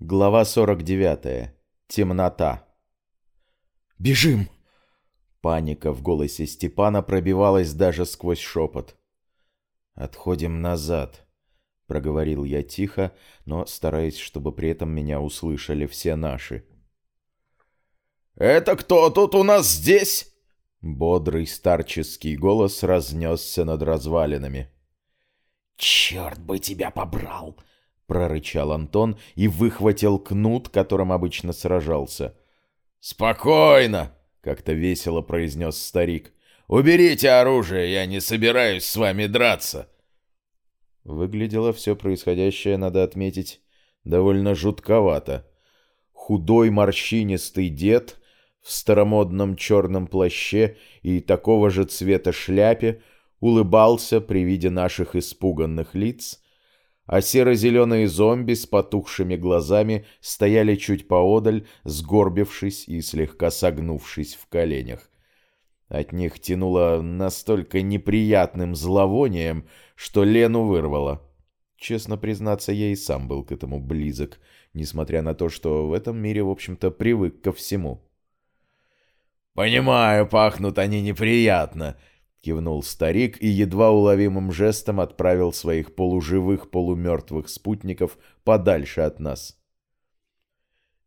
Глава 49. Темнота. «Бежим!» Паника в голосе Степана пробивалась даже сквозь шепот. «Отходим назад», — проговорил я тихо, но стараясь, чтобы при этом меня услышали все наши. «Это кто тут у нас здесь?» Бодрый старческий голос разнесся над развалинами. «Черт бы тебя побрал!» — прорычал Антон и выхватил кнут, которым обычно сражался. «Спокойно!» — как-то весело произнес старик. «Уберите оружие, я не собираюсь с вами драться!» Выглядело все происходящее, надо отметить, довольно жутковато. Худой морщинистый дед в старомодном черном плаще и такого же цвета шляпе улыбался при виде наших испуганных лиц — а серо-зеленые зомби с потухшими глазами стояли чуть поодаль, сгорбившись и слегка согнувшись в коленях. От них тянуло настолько неприятным зловонием, что Лену вырвало. Честно признаться, я и сам был к этому близок, несмотря на то, что в этом мире, в общем-то, привык ко всему. «Понимаю, пахнут они неприятно», кивнул старик и едва уловимым жестом отправил своих полуживых, полумертвых спутников подальше от нас.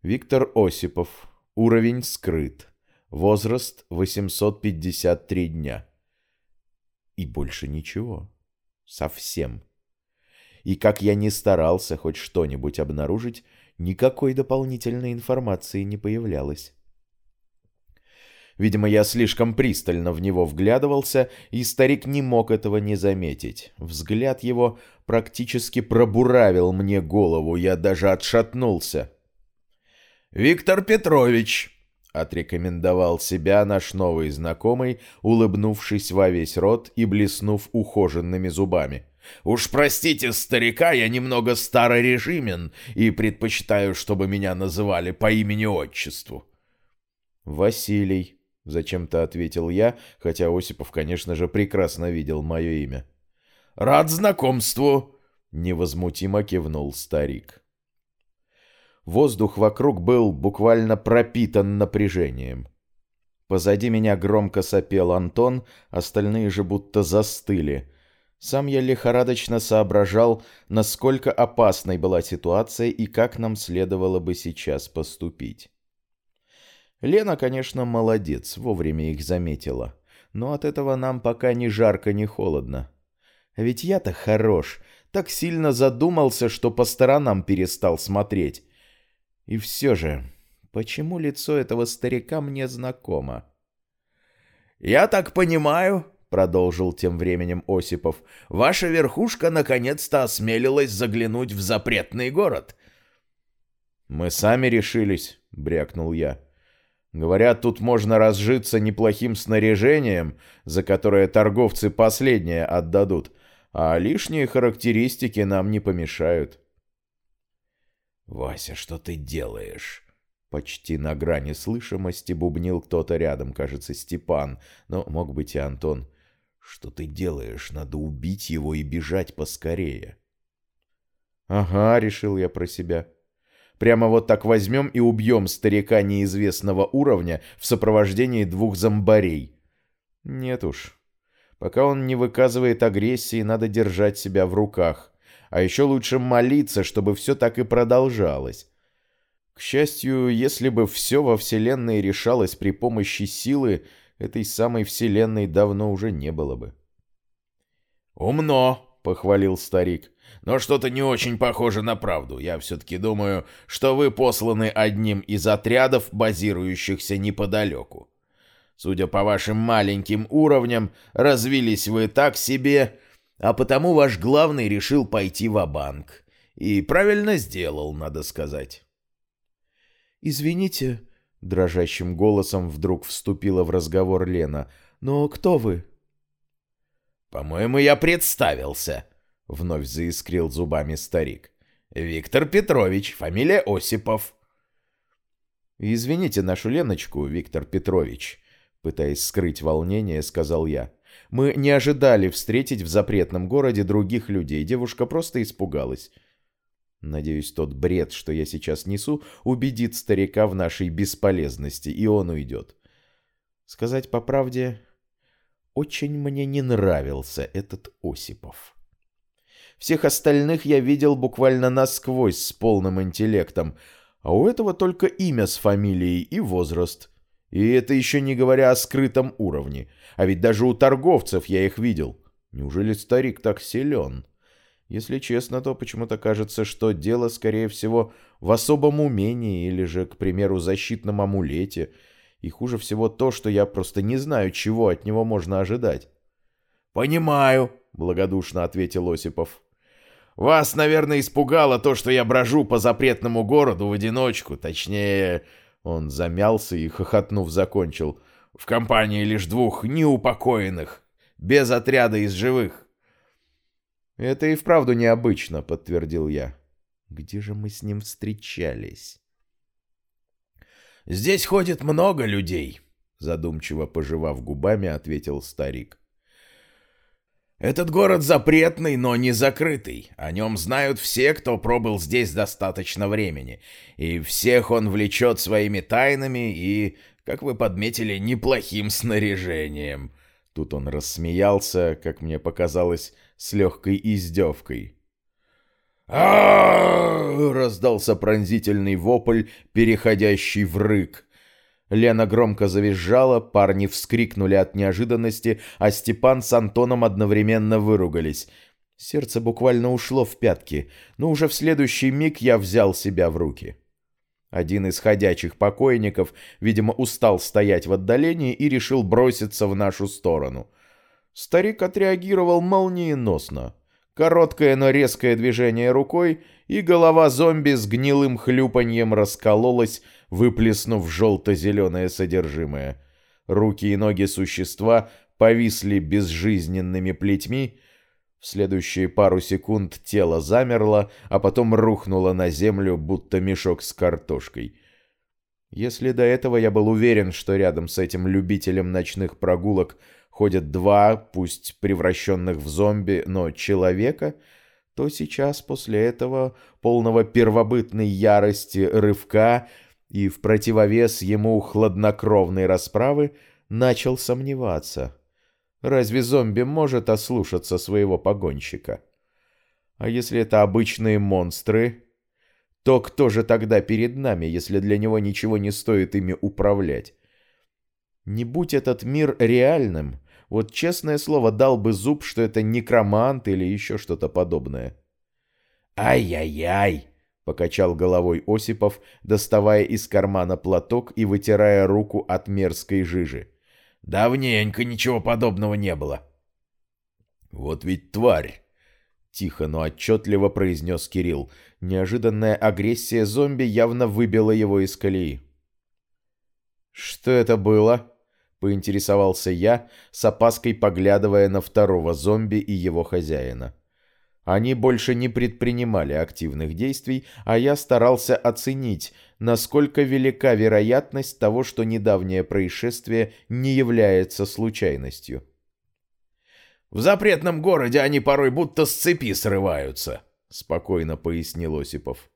Виктор Осипов. Уровень скрыт. Возраст 853 дня. И больше ничего. Совсем. И как я не старался хоть что-нибудь обнаружить, никакой дополнительной информации не появлялось. Видимо, я слишком пристально в него вглядывался, и старик не мог этого не заметить. Взгляд его практически пробуравил мне голову, я даже отшатнулся. «Виктор Петрович!» — отрекомендовал себя наш новый знакомый, улыбнувшись во весь рот и блеснув ухоженными зубами. «Уж простите старика, я немного старорежимен и предпочитаю, чтобы меня называли по имени-отчеству». «Василий», Зачем-то ответил я, хотя Осипов, конечно же, прекрасно видел мое имя. «Рад знакомству!» — невозмутимо кивнул старик. Воздух вокруг был буквально пропитан напряжением. Позади меня громко сопел Антон, остальные же будто застыли. Сам я лихорадочно соображал, насколько опасной была ситуация и как нам следовало бы сейчас поступить. Лена, конечно, молодец, вовремя их заметила. Но от этого нам пока ни жарко, ни холодно. Ведь я-то хорош, так сильно задумался, что по сторонам перестал смотреть. И все же, почему лицо этого старика мне знакомо? «Я так понимаю», — продолжил тем временем Осипов, «ваша верхушка наконец-то осмелилась заглянуть в запретный город». «Мы сами решились», — брякнул я. Говорят, тут можно разжиться неплохим снаряжением, за которое торговцы последнее отдадут, а лишние характеристики нам не помешают. «Вася, что ты делаешь?» Почти на грани слышимости бубнил кто-то рядом, кажется, Степан, но мог быть и Антон. «Что ты делаешь? Надо убить его и бежать поскорее». «Ага», — решил я про себя. Прямо вот так возьмем и убьем старика неизвестного уровня в сопровождении двух зомбарей. Нет уж. Пока он не выказывает агрессии, надо держать себя в руках. А еще лучше молиться, чтобы все так и продолжалось. К счастью, если бы все во Вселенной решалось при помощи силы, этой самой Вселенной давно уже не было бы. «Умно!» — похвалил старик. «Но что-то не очень похоже на правду. Я все-таки думаю, что вы посланы одним из отрядов, базирующихся неподалеку. Судя по вашим маленьким уровням, развились вы так себе, а потому ваш главный решил пойти в банк И правильно сделал, надо сказать». «Извините», — дрожащим голосом вдруг вступила в разговор Лена, — «но кто вы?» «По-моему, я представился», — вновь заискрил зубами старик. «Виктор Петрович, фамилия Осипов». «Извините нашу Леночку, Виктор Петрович», — пытаясь скрыть волнение, сказал я. «Мы не ожидали встретить в запретном городе других людей. Девушка просто испугалась». Надеюсь, тот бред, что я сейчас несу, убедит старика в нашей бесполезности, и он уйдет. Сказать по правде, очень мне не нравился этот Осипов. Всех остальных я видел буквально насквозь с полным интеллектом, а у этого только имя с фамилией и возраст. И это еще не говоря о скрытом уровне. А ведь даже у торговцев я их видел. Неужели старик так силен? Если честно, то почему-то кажется, что дело, скорее всего, в особом умении или же, к примеру, защитном амулете. И хуже всего то, что я просто не знаю, чего от него можно ожидать. «Понимаю», — благодушно ответил Осипов. «Вас, наверное, испугало то, что я брожу по запретному городу в одиночку, точнее...» Он замялся и, хохотнув, закончил. «В компании лишь двух неупокоенных, без отряда из живых». «Это и вправду необычно», — подтвердил я. «Где же мы с ним встречались?» «Здесь ходит много людей», — задумчиво пожевав губами, ответил старик. «Этот город запретный, но не закрытый. О нем знают все, кто пробыл здесь достаточно времени. И всех он влечет своими тайнами и, как вы подметили, неплохим снаряжением». Тут он рассмеялся, как мне показалось, с легкой издевкой. раздался пронзительный вопль, переходящий в рык. Лена громко завизжала, парни вскрикнули от неожиданности, а Степан с Антоном одновременно выругались. Сердце буквально ушло в пятки, но уже в следующий миг я взял себя в руки. Один из ходячих покойников, видимо, устал стоять в отдалении и решил броситься в нашу сторону — Старик отреагировал молниеносно. Короткое, но резкое движение рукой, и голова зомби с гнилым хлюпаньем раскололась, выплеснув желто-зеленое содержимое. Руки и ноги существа повисли безжизненными плетьми. В следующие пару секунд тело замерло, а потом рухнуло на землю, будто мешок с картошкой. Если до этого я был уверен, что рядом с этим любителем ночных прогулок – ходят два, пусть превращенных в зомби, но человека, то сейчас после этого, полного первобытной ярости рывка и в противовес ему хладнокровной расправы, начал сомневаться. Разве зомби может ослушаться своего погонщика? А если это обычные монстры, то кто же тогда перед нами, если для него ничего не стоит ими управлять? Не будь этот мир реальным, вот честное слово, дал бы зуб, что это некромант или еще что-то подобное. «Ай-яй-яй!» — покачал головой Осипов, доставая из кармана платок и вытирая руку от мерзкой жижи. «Давненько ничего подобного не было». «Вот ведь тварь!» — тихо, но отчетливо произнес Кирилл. Неожиданная агрессия зомби явно выбила его из колеи. «Что это было?» — поинтересовался я, с опаской поглядывая на второго зомби и его хозяина. Они больше не предпринимали активных действий, а я старался оценить, насколько велика вероятность того, что недавнее происшествие не является случайностью. «В запретном городе они порой будто с цепи срываются», — спокойно пояснил Осипов.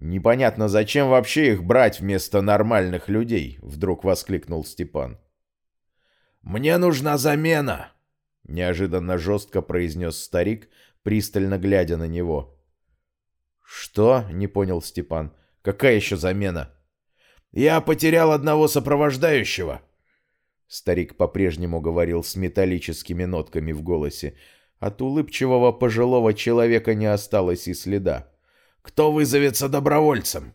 «Непонятно, зачем вообще их брать вместо нормальных людей?» — вдруг воскликнул Степан. «Мне нужна замена!» — неожиданно жестко произнес старик, пристально глядя на него. «Что?» — не понял Степан. «Какая еще замена?» «Я потерял одного сопровождающего!» Старик по-прежнему говорил с металлическими нотками в голосе. От улыбчивого пожилого человека не осталось и следа. Кто вызовется добровольцем?»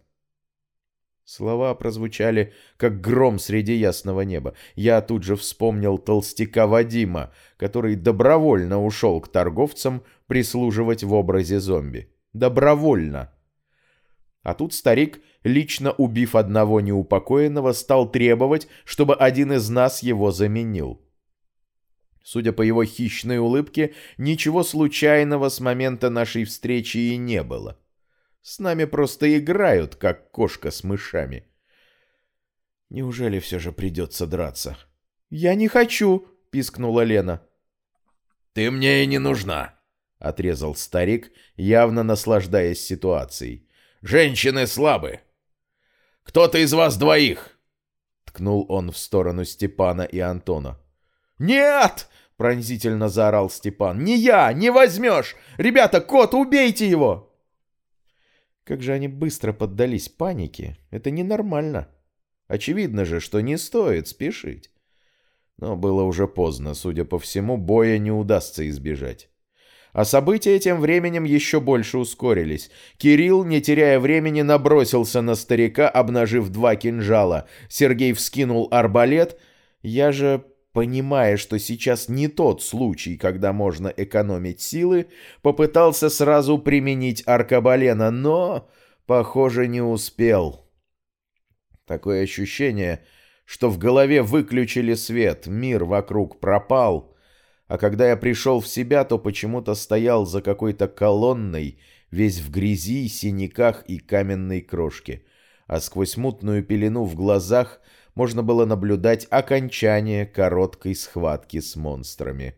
Слова прозвучали, как гром среди ясного неба. Я тут же вспомнил толстяка Вадима, который добровольно ушел к торговцам прислуживать в образе зомби. Добровольно. А тут старик, лично убив одного неупокоенного, стал требовать, чтобы один из нас его заменил. Судя по его хищной улыбке, ничего случайного с момента нашей встречи и не было. С нами просто играют, как кошка с мышами. Неужели все же придется драться? «Я не хочу!» — пискнула Лена. «Ты мне и не нужна!» — отрезал старик, явно наслаждаясь ситуацией. «Женщины слабы. Кто-то из вас двоих!» Ткнул он в сторону Степана и Антона. «Нет!» — пронзительно заорал Степан. «Не я! Не возьмешь! Ребята, кот, убейте его!» Как же они быстро поддались панике. Это ненормально. Очевидно же, что не стоит спешить. Но было уже поздно. Судя по всему, боя не удастся избежать. А события тем временем еще больше ускорились. Кирилл, не теряя времени, набросился на старика, обнажив два кинжала. Сергей вскинул арбалет. Я же, понимая, что сейчас не тот случай, когда можно экономить силы, попытался сразу применить аркабалена, но, похоже, не успел. Такое ощущение, что в голове выключили свет, мир вокруг пропал — а когда я пришел в себя, то почему-то стоял за какой-то колонной, весь в грязи, синяках и каменной крошке, а сквозь мутную пелену в глазах можно было наблюдать окончание короткой схватки с монстрами.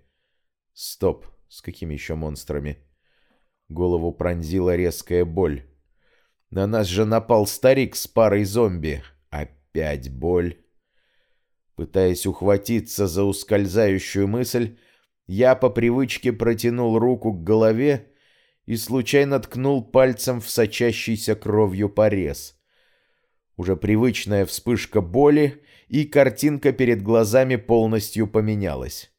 Стоп, с какими еще монстрами? Голову пронзила резкая боль. На нас же напал старик с парой зомби. Опять боль. Пытаясь ухватиться за ускользающую мысль, я по привычке протянул руку к голове и случайно ткнул пальцем в сочащийся кровью порез. Уже привычная вспышка боли, и картинка перед глазами полностью поменялась.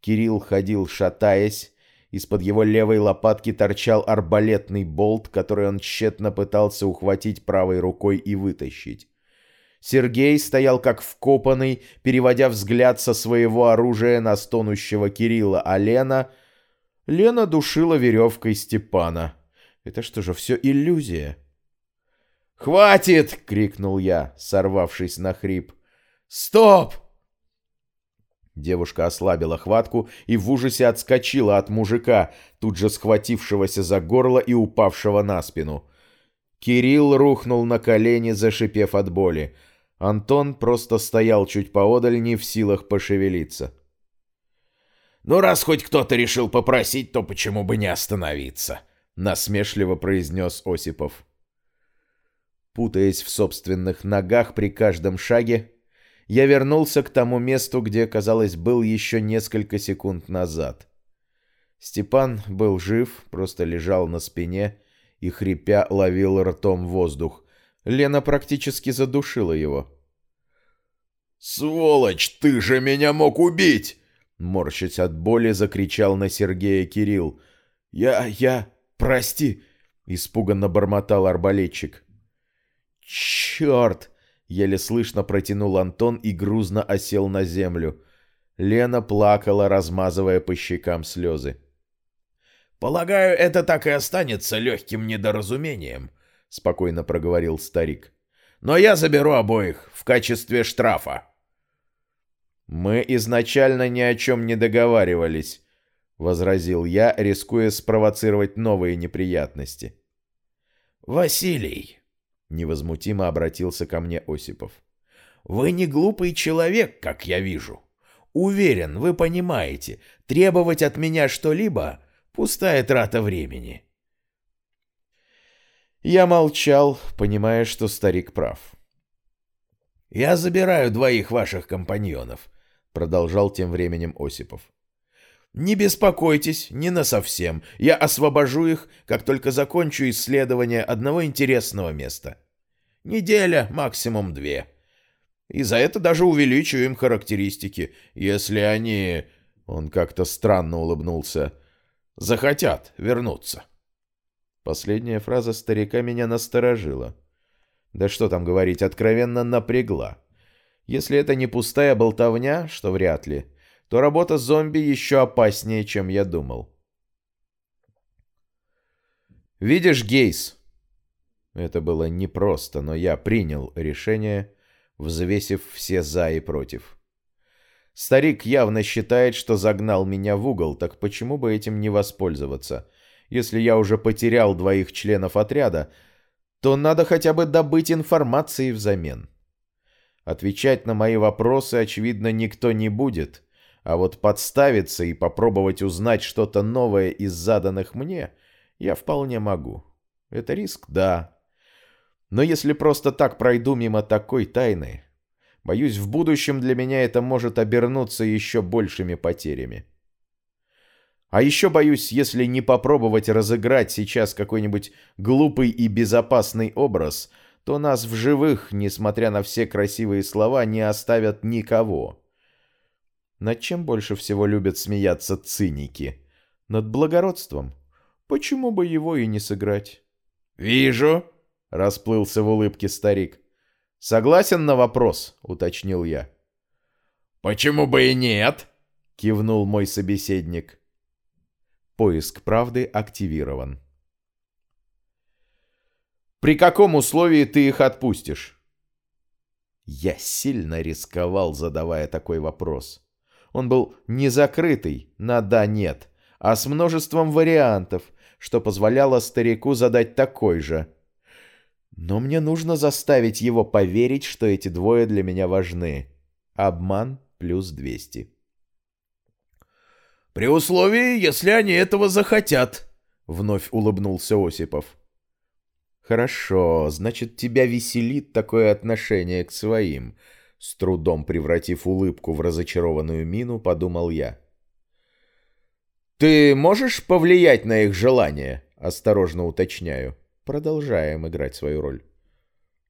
Кирилл ходил шатаясь, из-под его левой лопатки торчал арбалетный болт, который он тщетно пытался ухватить правой рукой и вытащить. Сергей стоял как вкопанный, переводя взгляд со своего оружия на стонущего Кирилла, а Лена... Лена душила веревкой Степана. Это что же, все иллюзия? «Хватит!» — крикнул я, сорвавшись на хрип. «Стоп!» Девушка ослабила хватку и в ужасе отскочила от мужика, тут же схватившегося за горло и упавшего на спину. Кирилл рухнул на колени, зашипев от боли. Антон просто стоял чуть поодаль, не в силах пошевелиться. «Ну, раз хоть кто-то решил попросить, то почему бы не остановиться?» — насмешливо произнес Осипов. Путаясь в собственных ногах при каждом шаге, я вернулся к тому месту, где, казалось, был еще несколько секунд назад. Степан был жив, просто лежал на спине и, хрипя, ловил ртом воздух, Лена практически задушила его. «Сволочь, ты же меня мог убить!» Морщась от боли, закричал на Сергея Кирилл. «Я... я... прости!» — испуганно бормотал арбалетчик. «Черт!» — еле слышно протянул Антон и грузно осел на землю. Лена плакала, размазывая по щекам слезы. «Полагаю, это так и останется легким недоразумением», — спокойно проговорил старик. «Но я заберу обоих в качестве штрафа». «Мы изначально ни о чем не договаривались», — возразил я, рискуя спровоцировать новые неприятности. «Василий», — невозмутимо обратился ко мне Осипов, — «вы не глупый человек, как я вижу. Уверен, вы понимаете, требовать от меня что-либо — пустая трата времени». Я молчал, понимая, что старик прав. «Я забираю двоих ваших компаньонов», — продолжал тем временем Осипов. «Не беспокойтесь, не насовсем. Я освобожу их, как только закончу исследование одного интересного места. Неделя, максимум две. И за это даже увеличу им характеристики, если они...» Он как-то странно улыбнулся. «Захотят вернуться». Последняя фраза старика меня насторожила. Да что там говорить, откровенно напрягла. Если это не пустая болтовня, что вряд ли, то работа зомби еще опаснее, чем я думал. «Видишь, Гейс?» Это было непросто, но я принял решение, взвесив все «за» и «против». Старик явно считает, что загнал меня в угол, так почему бы этим не воспользоваться? Если я уже потерял двоих членов отряда, то надо хотя бы добыть информации взамен. Отвечать на мои вопросы, очевидно, никто не будет, А вот подставиться и попробовать узнать что-то новое из заданных мне я вполне могу. Это риск, да. Но если просто так пройду мимо такой тайны, боюсь, в будущем для меня это может обернуться еще большими потерями. А еще боюсь, если не попробовать разыграть сейчас какой-нибудь глупый и безопасный образ, то нас в живых, несмотря на все красивые слова, не оставят никого. Над чем больше всего любят смеяться циники? Над благородством? Почему бы его и не сыграть? «Вижу», — расплылся в улыбке старик. «Согласен на вопрос?» — уточнил я. «Почему бы и нет?» — кивнул мой собеседник. Поиск правды активирован. «При каком условии ты их отпустишь?» Я сильно рисковал, задавая такой вопрос. Он был не закрытый на «да-нет», а с множеством вариантов, что позволяло старику задать такой же. Но мне нужно заставить его поверить, что эти двое для меня важны. Обман плюс 200. «При условии, если они этого захотят», — вновь улыбнулся Осипов. «Хорошо, значит, тебя веселит такое отношение к своим», — с трудом превратив улыбку в разочарованную мину, подумал я. «Ты можешь повлиять на их желание?» — осторожно уточняю. Продолжаем играть свою роль.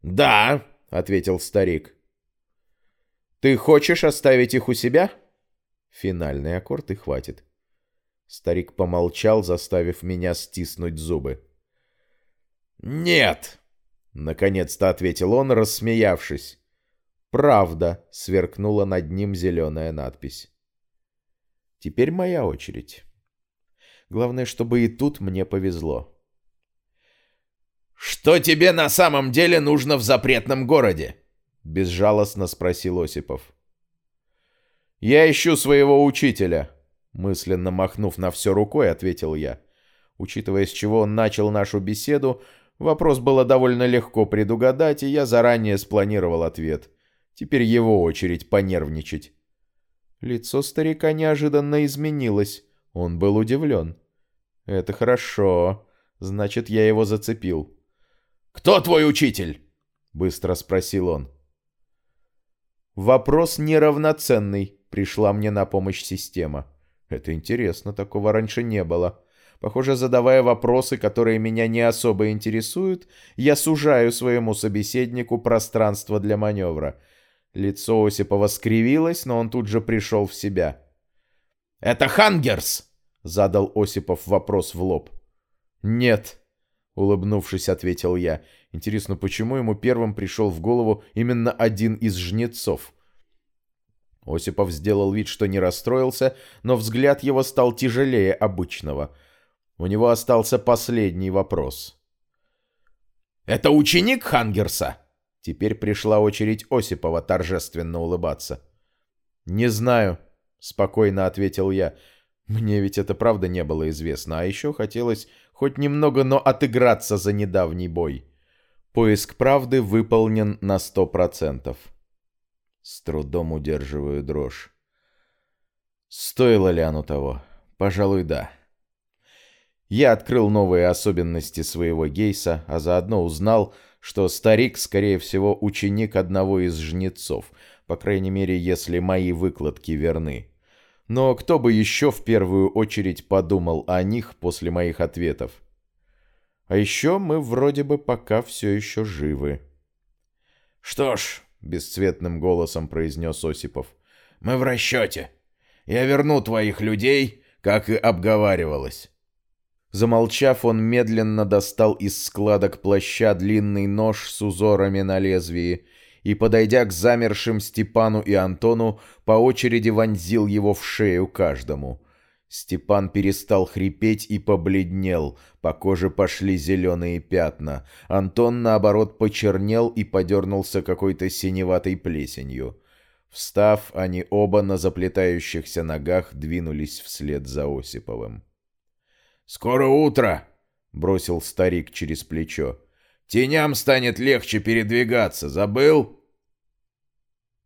«Да», — ответил старик. «Ты хочешь оставить их у себя?» Финальный аккорд и хватит. Старик помолчал, заставив меня стиснуть зубы. «Нет!» — наконец-то ответил он, рассмеявшись. «Правда!» — сверкнула над ним зеленая надпись. «Теперь моя очередь. Главное, чтобы и тут мне повезло». «Что тебе на самом деле нужно в запретном городе?» — безжалостно спросил Осипов. «Я ищу своего учителя», — мысленно махнув на все рукой, ответил я. Учитывая, с чего он начал нашу беседу, вопрос было довольно легко предугадать, и я заранее спланировал ответ. Теперь его очередь понервничать. Лицо старика неожиданно изменилось. Он был удивлен. «Это хорошо. Значит, я его зацепил». «Кто твой учитель?» — быстро спросил он. Вопрос неравноценный, пришла мне на помощь система. Это интересно, такого раньше не было. Похоже, задавая вопросы, которые меня не особо интересуют, я сужаю своему собеседнику пространство для маневра. Лицо Осипова скривилось, но он тут же пришел в себя. «Это Хангерс!» — задал Осипов вопрос в лоб. «Нет», — улыбнувшись, ответил я. «Интересно, почему ему первым пришел в голову именно один из жнецов?» Осипов сделал вид, что не расстроился, но взгляд его стал тяжелее обычного. У него остался последний вопрос. «Это ученик Хангерса?» Теперь пришла очередь Осипова торжественно улыбаться. «Не знаю», — спокойно ответил я. «Мне ведь это правда не было известно, а еще хотелось хоть немного, но отыграться за недавний бой. Поиск правды выполнен на сто процентов». С трудом удерживаю дрожь. Стоило ли оно того? Пожалуй, да. Я открыл новые особенности своего гейса, а заодно узнал, что старик, скорее всего, ученик одного из жнецов, по крайней мере, если мои выкладки верны. Но кто бы еще в первую очередь подумал о них после моих ответов? А еще мы вроде бы пока все еще живы. Что ж, — бесцветным голосом произнес Осипов. «Мы в расчете. Я верну твоих людей, как и обговаривалось». Замолчав, он медленно достал из складок плаща длинный нож с узорами на лезвии и, подойдя к замершим Степану и Антону, по очереди вонзил его в шею каждому. Степан перестал хрипеть и побледнел, по коже пошли зеленые пятна. Антон, наоборот, почернел и подернулся какой-то синеватой плесенью. Встав, они оба на заплетающихся ногах двинулись вслед за Осиповым. «Скоро утро!» — бросил старик через плечо. «Теням станет легче передвигаться, забыл?»